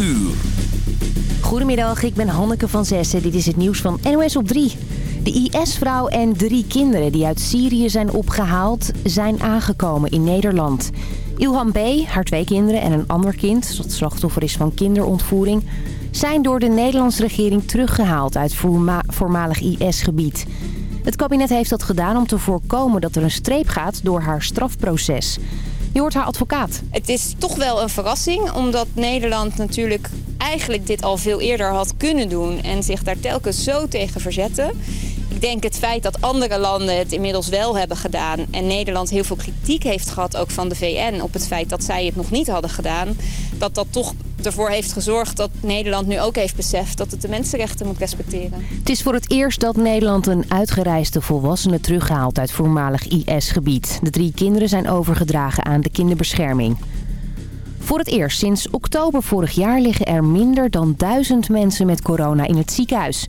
uur. Goedemiddag, ik ben Hanneke van Zessen. Dit is het nieuws van NOS op 3. De IS-vrouw en drie kinderen die uit Syrië zijn opgehaald... zijn aangekomen in Nederland. Ilham B., haar twee kinderen en een ander kind... dat slachtoffer is van kinderontvoering... zijn door de Nederlandse regering teruggehaald uit voormalig IS-gebied. Het kabinet heeft dat gedaan om te voorkomen dat er een streep gaat door haar strafproces... Je hoort haar advocaat. Het is toch wel een verrassing, omdat Nederland natuurlijk eigenlijk dit al veel eerder had kunnen doen... en zich daar telkens zo tegen verzetten. Ik denk het feit dat andere landen het inmiddels wel hebben gedaan... en Nederland heel veel kritiek heeft gehad, ook van de VN... op het feit dat zij het nog niet hadden gedaan... dat dat toch ervoor heeft gezorgd dat Nederland nu ook heeft beseft... dat het de mensenrechten moet respecteren. Het is voor het eerst dat Nederland een uitgereisde volwassene terughaalt... uit voormalig IS-gebied. De drie kinderen zijn overgedragen aan de kinderbescherming. Voor het eerst sinds oktober vorig jaar liggen er minder dan duizend mensen met corona in het ziekenhuis...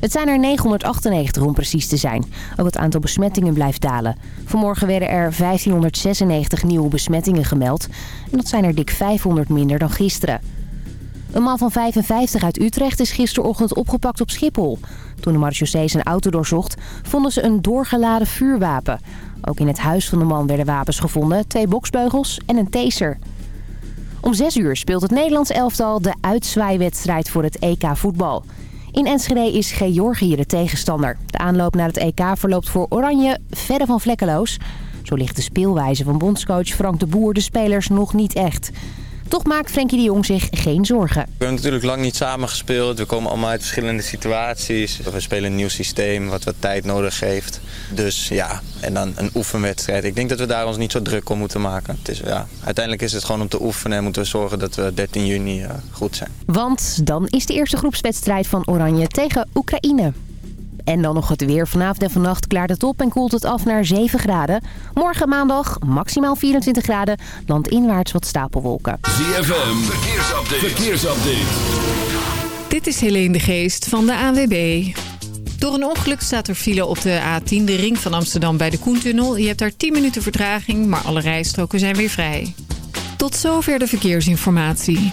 Het zijn er 998 om precies te zijn. Ook het aantal besmettingen blijft dalen. Vanmorgen werden er 1596 nieuwe besmettingen gemeld. En dat zijn er dik 500 minder dan gisteren. Een man van 55 uit Utrecht is gisterochtend opgepakt op Schiphol. Toen de marechaussee zijn auto doorzocht, vonden ze een doorgeladen vuurwapen. Ook in het huis van de man werden wapens gevonden, twee boksbeugels en een taser. Om 6 uur speelt het Nederlands elftal de uitzwaaiwedstrijd voor het EK voetbal. In Enschede is Georgië de tegenstander. De aanloop naar het EK verloopt voor Oranje verder van vlekkeloos. Zo ligt de speelwijze van bondscoach Frank de Boer de spelers nog niet echt. Toch maakt Frenkie de Jong zich geen zorgen. We hebben natuurlijk lang niet samen gespeeld. We komen allemaal uit verschillende situaties. We spelen een nieuw systeem wat wat tijd nodig heeft. Dus ja, en dan een oefenwedstrijd. Ik denk dat we daar ons niet zo druk om moeten maken. Het is, ja, uiteindelijk is het gewoon om te oefenen en moeten we zorgen dat we 13 juni uh, goed zijn. Want dan is de eerste groepswedstrijd van Oranje tegen Oekraïne. En dan nog het weer. Vanavond en vannacht klaart het op en koelt het af naar 7 graden. Morgen maandag maximaal 24 graden. Landinwaarts wat stapelwolken. ZFM, verkeersupdate. verkeersupdate. Dit is Helene de Geest van de ANWB. Door een ongeluk staat er file op de A10, de ring van Amsterdam bij de Koentunnel. Je hebt daar 10 minuten vertraging, maar alle rijstroken zijn weer vrij. Tot zover de verkeersinformatie.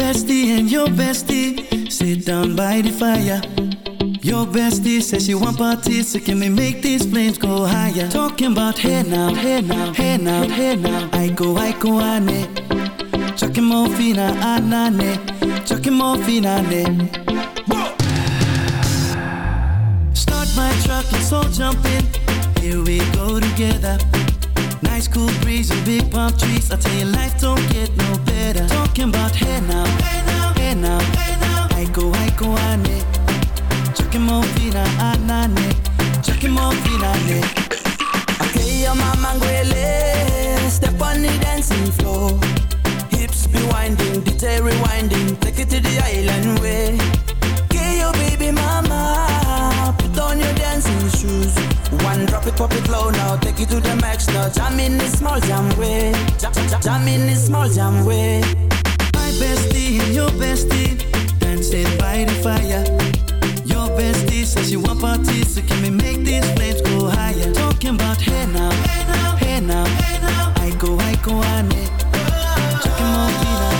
Bestie and your bestie sit down by the fire. Your bestie says she want parties, so can we make these flames go higher? Talking about hey now, hey now, hey now, hey now. I go, I go, ane. Chucking more fina, ah, ah, anane. Chucking more fina, ne. Start my truck, let's all jump in. Here we go together. Nice cool breeze and big palm trees. I tell you, life don't get no better. Talking about hey now, hey now, hey now, hey now. I go, ane. Chucking more fina, anane. Chucking more fina, ne. Okay, your mama ngwele Step on the dancing floor Hips be winding, detail rewinding Take it to the island way Your baby mama. Put on your dancing shoes. One drop it, pop it low now. Take it to the max now. Jam in the small jam way. Jam, jam, jam. In the small jam way. My bestie and your bestie. Dancing by the fire. Your bestie says she want parties, so can we make these flames go higher? Talking about hey now, hey now, hey now. I go, I go, ane. Chucking more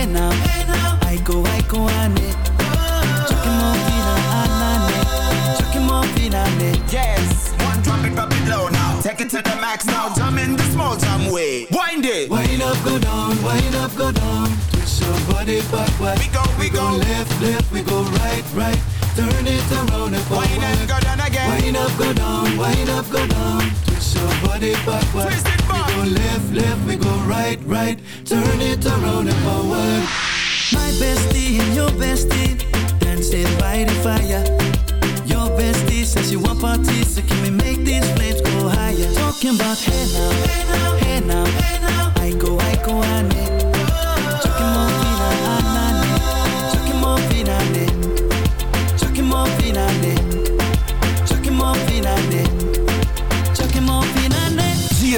hey now, hey now. I go, I go, ane. Chucking more fina, anane. Chucking more fina, ne. Yes, one drop it, drop it low now Take it to the max now, jump in the small jam way Wind it Wind up, go down, wind up, go down. Twist your body backward. We go, we go left, left, we go right, right. Turn it around and forward. Wind and go down again Wind up, go down, wind up, go down. Twist your body backward. Twist it. We go left, left, we go right, right. Turn it around and forward. My bestie and your bestie dancing by the fire. Your bestie says you want parties, so can we make these flames go higher? Talking about hey now, hey now, hey now, hey now. I go, I go, ane. Chucking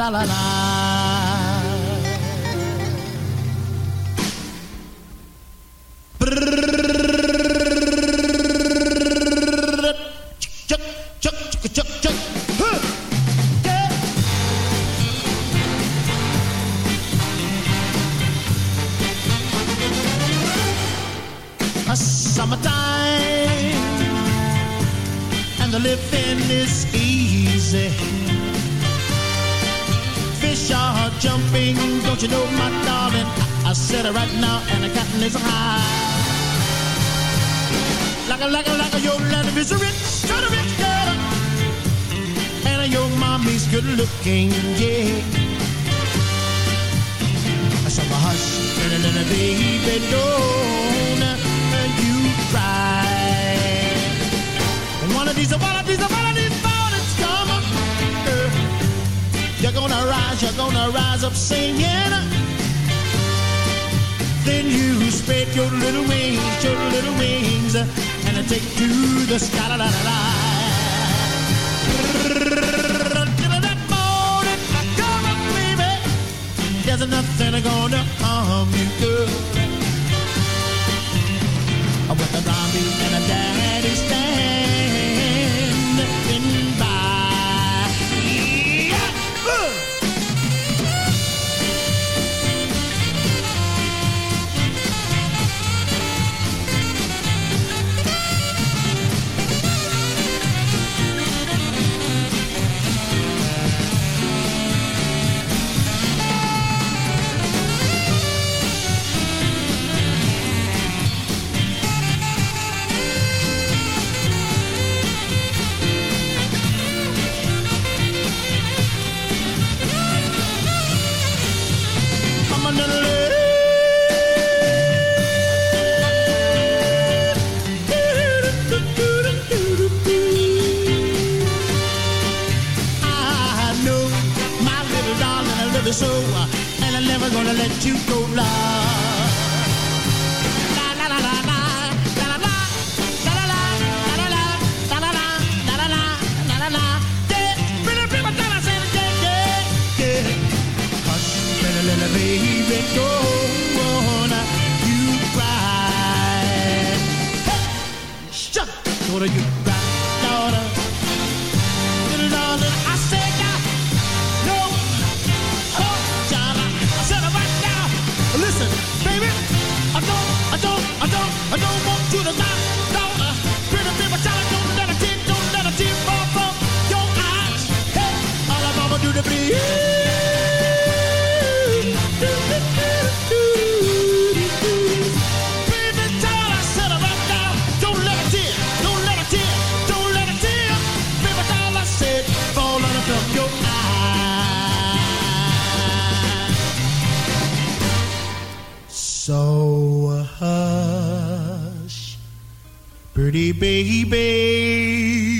la la la. A summertime and the living is easy Fish are jumping, don't you know, my darling? I, I said it right now, and the cotton is high. Like a, like a, like a, your land is a rich, kind of rich girl. And your mommy's good looking, yeah. So hush, little, little baby, don't you cry. One of these, one of these, one of these you're gonna rise, you're gonna rise up singing. Then you spread your little wings, your little wings, and take to the sky. La, la, la, la. That morning, come on, baby. There's nothing gonna harm you, girl. With a mommy to the show, and I'm never gonna let you go. La la la la la. Baby, don't la la la la la la la la you? baby.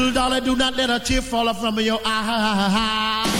little dollar, do not let a tear fall from your eye.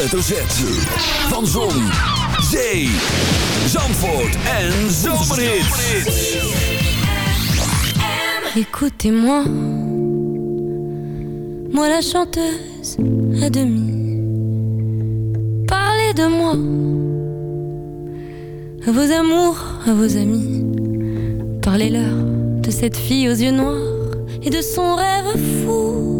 hoofdletter Z. Van Zon, Zee, Écoutez-moi, moi la chanteuse à demi. Parlez de moi, à vos amours, à vos amis. Parlez-leur de cette fille aux yeux noirs et de son rêve fou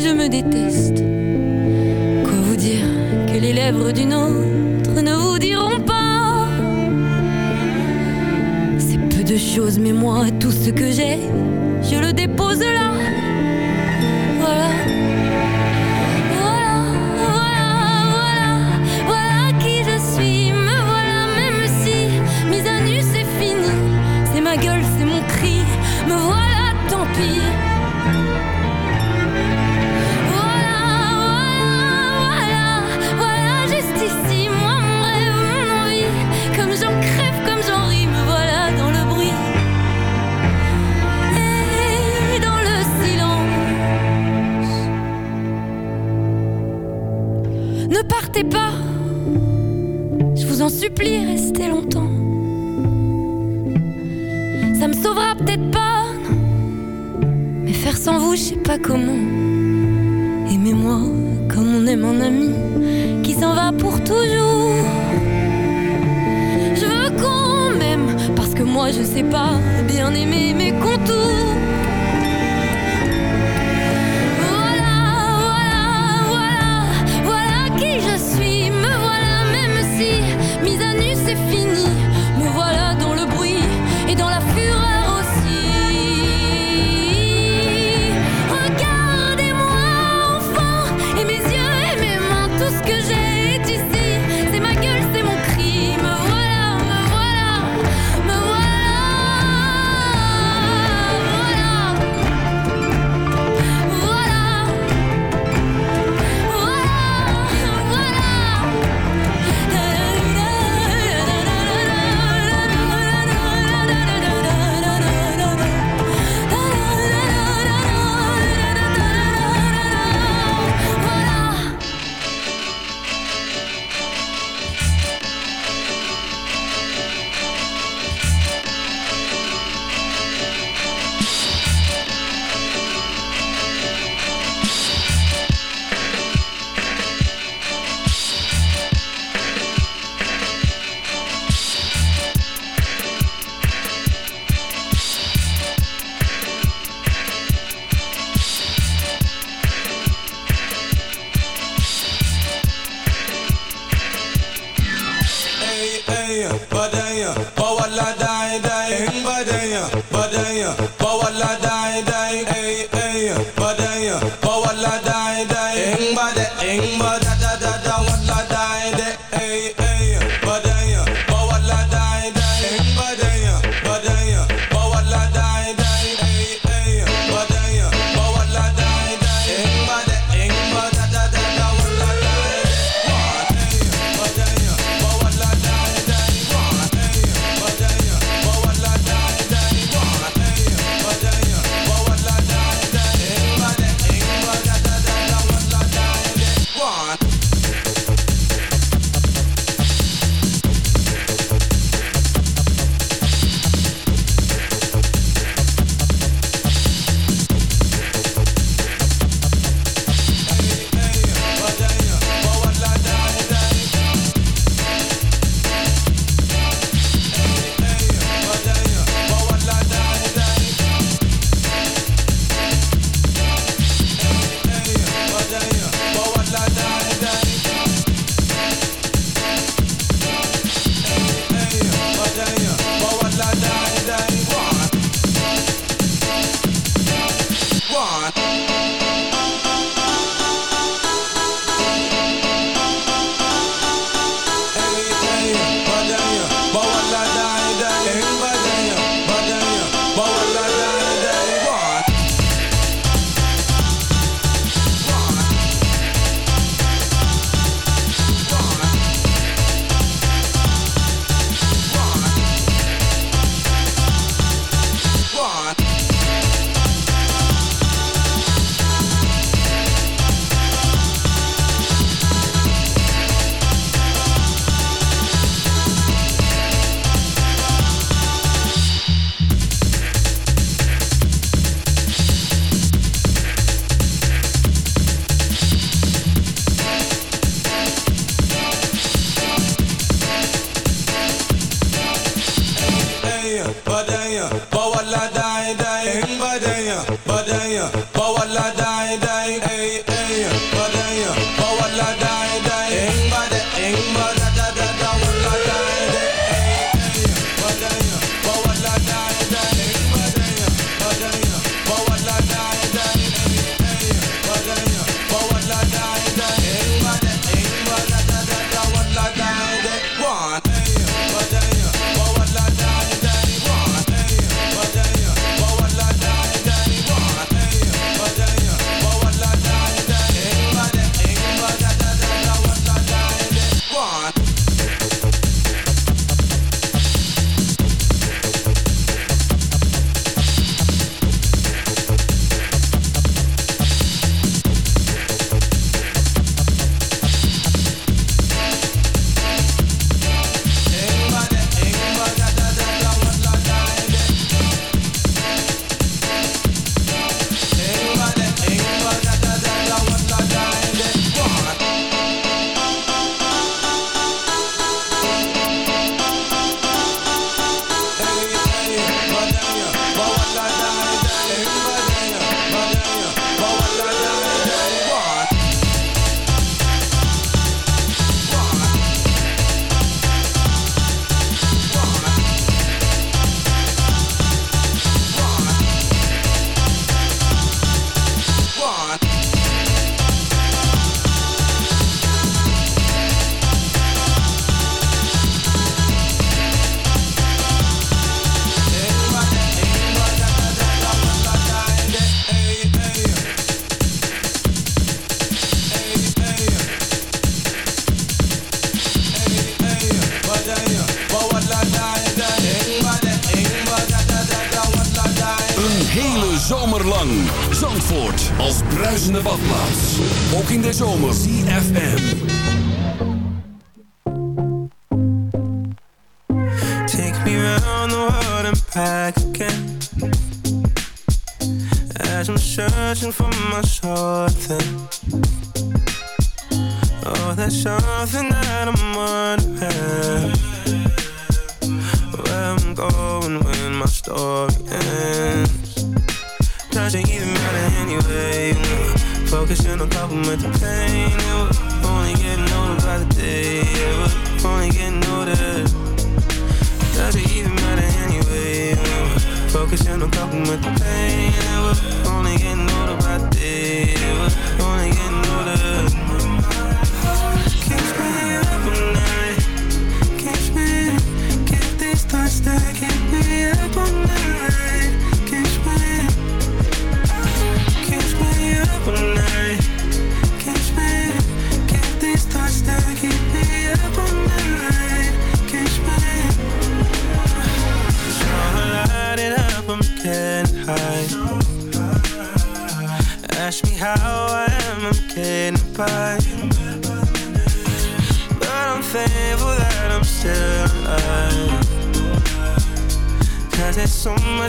je me déteste. Quoi vous dire que les lèvres d'une autre ne vous diront pas? C'est peu de choses, mais moi, tout ce que j'ai, je le dépose là.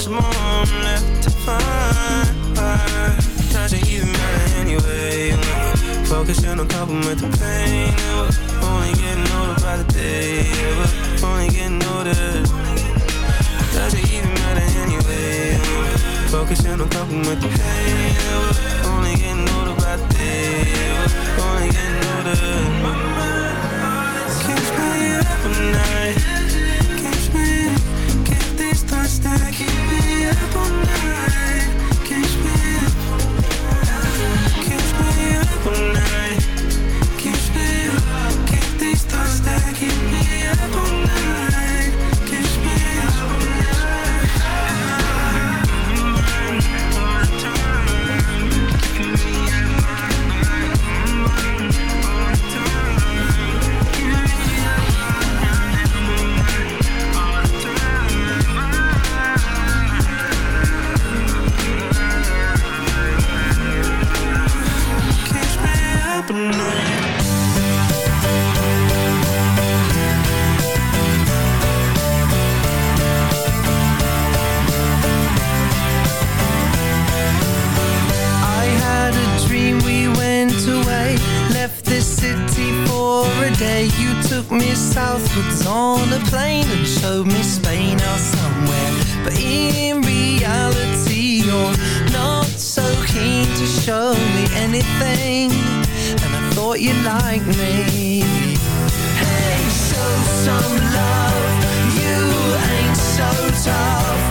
much more took me southwards on a plane and showed me Spain or somewhere. But in reality, you're not so keen to show me anything. And I thought you'd like me. Hey, show some love. You ain't so tough.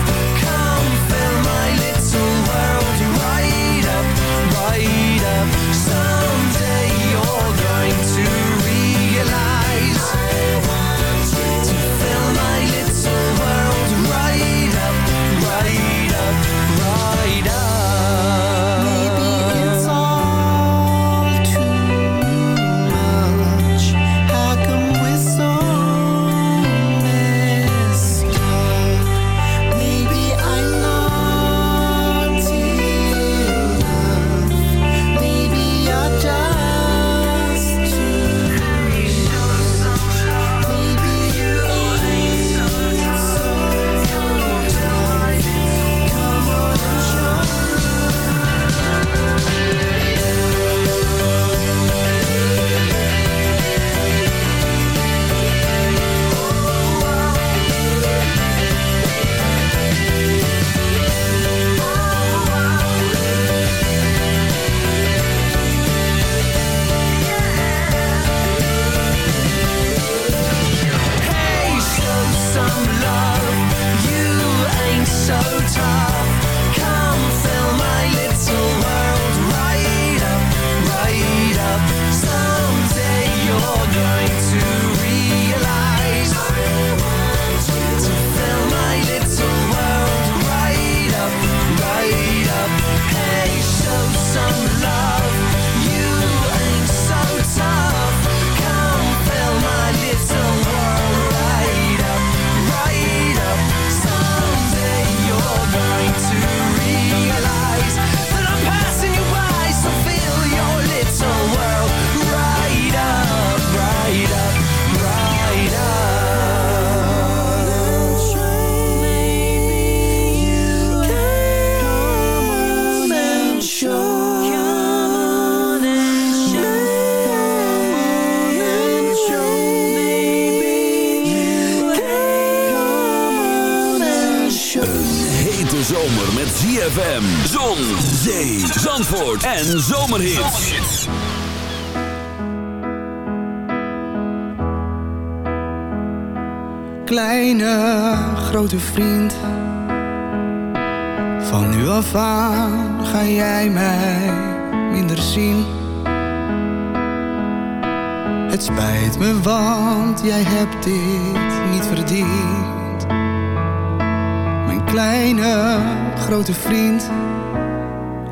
En Zomerhits. Kleine, grote vriend. Van nu af aan ga jij mij minder zien. Het spijt me, want jij hebt dit niet verdiend. Mijn kleine, grote vriend.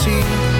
心。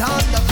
On the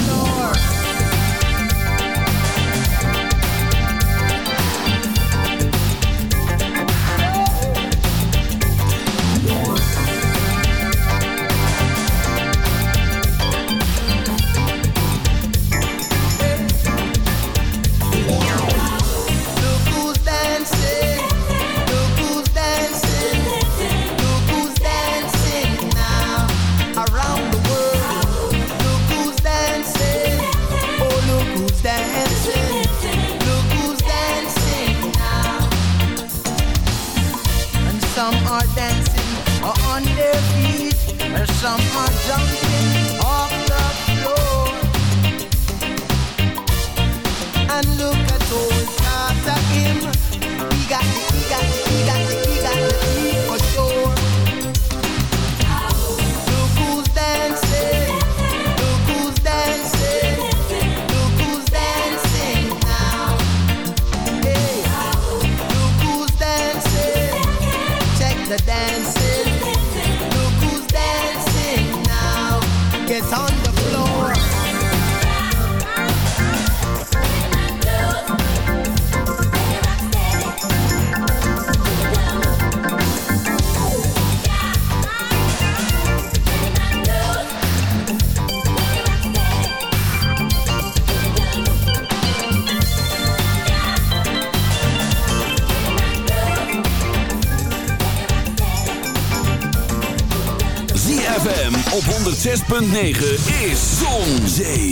106.9 is Zon, Zee,